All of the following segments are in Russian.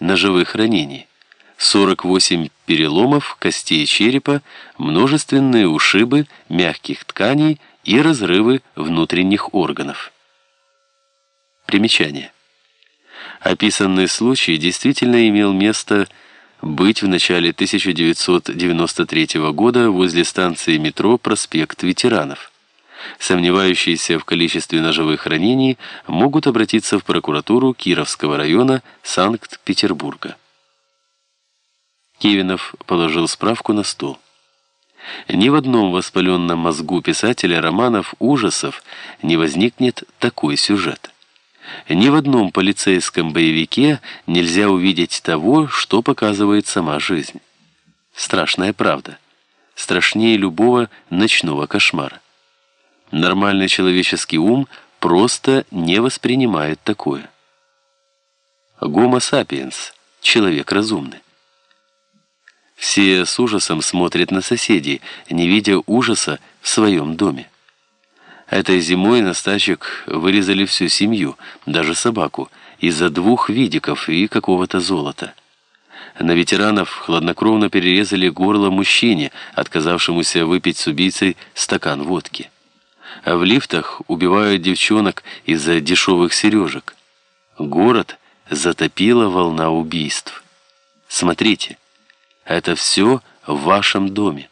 ножевых ранений, 48 переломов костей черепа, множественные ушибы мягких тканей и разрывы внутренних органов. Примечание. Описанный случай действительно имел место быть в начале 1993 года возле станции метро «Проспект ветеранов». Сомневающиеся в количестве ножевых ранений могут обратиться в прокуратуру Кировского района Санкт-Петербурга. Кивинов положил справку на стол. Ни в одном воспаленном мозгу писателя романов ужасов не возникнет такой сюжет. Ни в одном полицейском боевике нельзя увидеть того, что показывает сама жизнь. Страшная правда. Страшнее любого ночного кошмара. Нормальный человеческий ум просто не воспринимает такое. Гомо сапиенс – человек разумный. Все с ужасом смотрят на соседей, не видя ужаса в своем доме. Этой зимой на стачек вырезали всю семью, даже собаку, из-за двух видиков и какого-то золота. На ветеранов хладнокровно перерезали горло мужчине, отказавшемуся выпить с убийцей стакан водки. А в лифтах убивают девчонок из-за дешевых сережек. Город затопила волна убийств. Смотрите, это все в вашем доме.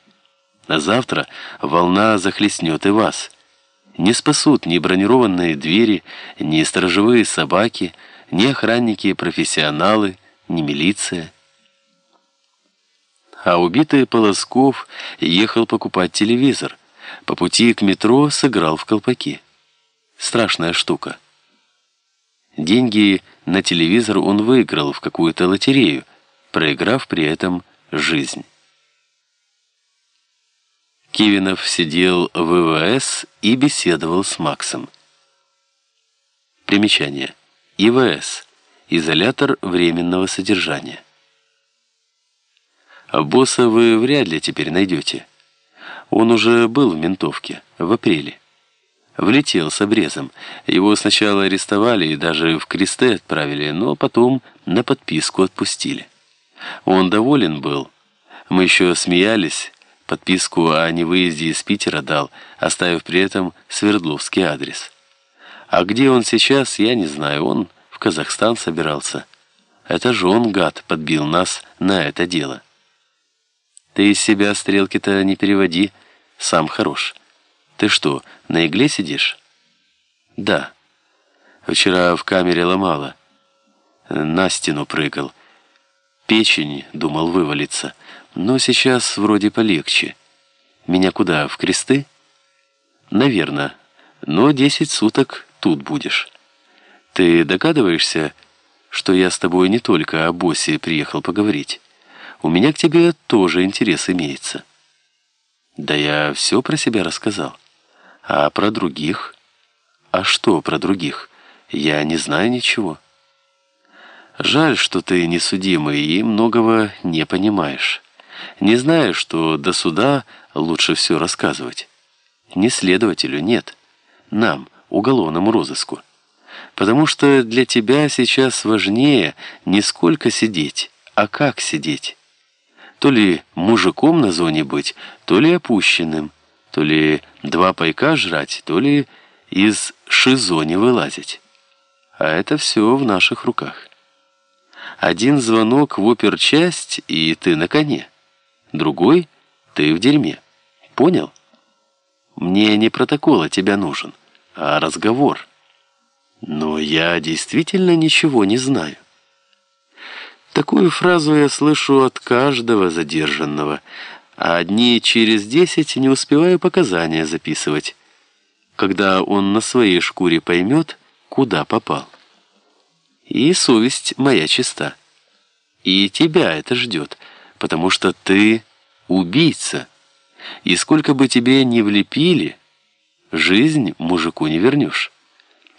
На завтра волна захлестнет и вас. Не спасут ни бронированные двери, ни сторожевые собаки, ни охранники-профессионалы, ни милиция. А убитый Полосков ехал покупать телевизор. По пути к метро сыграл в колпаки. Страшная штука. Деньги на телевизор он выиграл в какую-то лотерею, проиграв при этом жизнь. Кивинов сидел в ИВС и беседовал с Максом. Примечание. ИВС. Изолятор временного содержания. Босса вы вряд ли теперь найдете. Он уже был в ментовке, в апреле. Влетел с обрезом. Его сначала арестовали и даже в кресты отправили, но потом на подписку отпустили. Он доволен был. Мы еще смеялись, подписку о невыезде из Питера дал, оставив при этом Свердловский адрес. А где он сейчас, я не знаю, он в Казахстан собирался. Это же он, гад, подбил нас на это дело. Ты из себя стрелки-то не переводи, сам хорош. Ты что, на игле сидишь? Да. Вчера в камере ломало. На стену прыгал. Печень, думал, вывалиться. Но сейчас вроде полегче. Меня куда, в кресты? Наверное. Но десять суток тут будешь. Ты догадываешься, что я с тобой не только о боссе приехал поговорить? У меня к тебе тоже интерес имеется. Да я все про себя рассказал. А про других? А что про других? Я не знаю ничего. Жаль, что ты несудимый и многого не понимаешь. Не знаешь, что до суда лучше все рассказывать. Не следователю, нет. Нам, уголовному розыску. Потому что для тебя сейчас важнее не сколько сидеть, а как сидеть. То ли мужиком на зоне быть, то ли опущенным, то ли два пайка жрать, то ли из шизони вылазить. А это все в наших руках. Один звонок в оперчасть, и ты на коне. Другой — ты в дерьме. Понял? Мне не протокол от тебя нужен, а разговор. Но я действительно ничего не знаю. Такую фразу я слышу от каждого задержанного, а дней через десять не успеваю показания записывать, когда он на своей шкуре поймет, куда попал. И совесть моя чиста. И тебя это ждет, потому что ты убийца. И сколько бы тебе ни влепили, жизнь мужику не вернешь.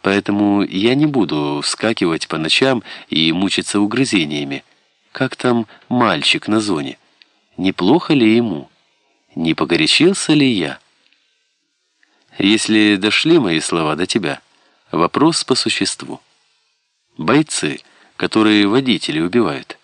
Поэтому я не буду вскакивать по ночам и мучиться угрызениями. Как там мальчик на зоне? Неплохо ли ему? Не погорячился ли я? Если дошли мои слова до тебя, вопрос по существу. Бойцы, которые водители убивают.